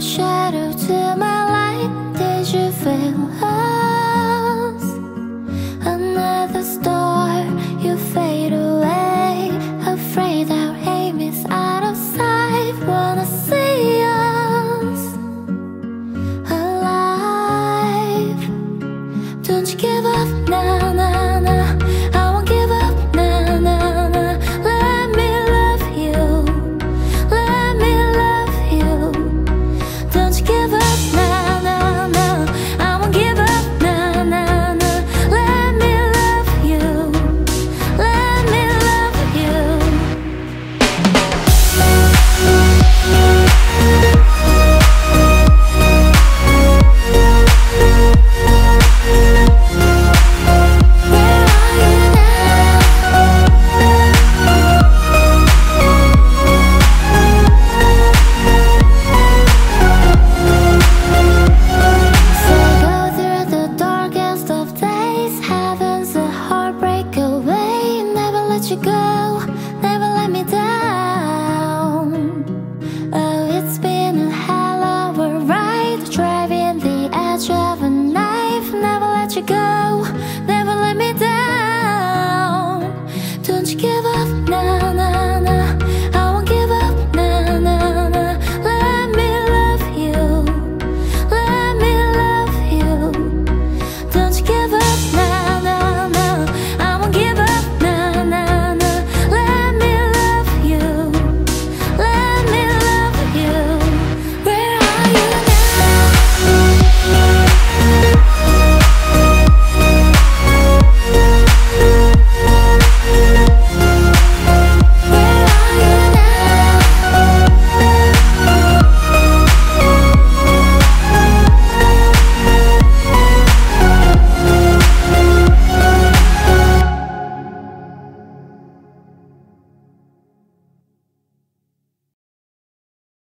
shadow to my light. Did you feel us? Another star, you fade away. Afraid our aim is out of sight. Wanna see us alive. Don't you give up now, now. you go, never let me down. Oh, it's been a hell of a ride, driving the edge of a knife. Never let you go.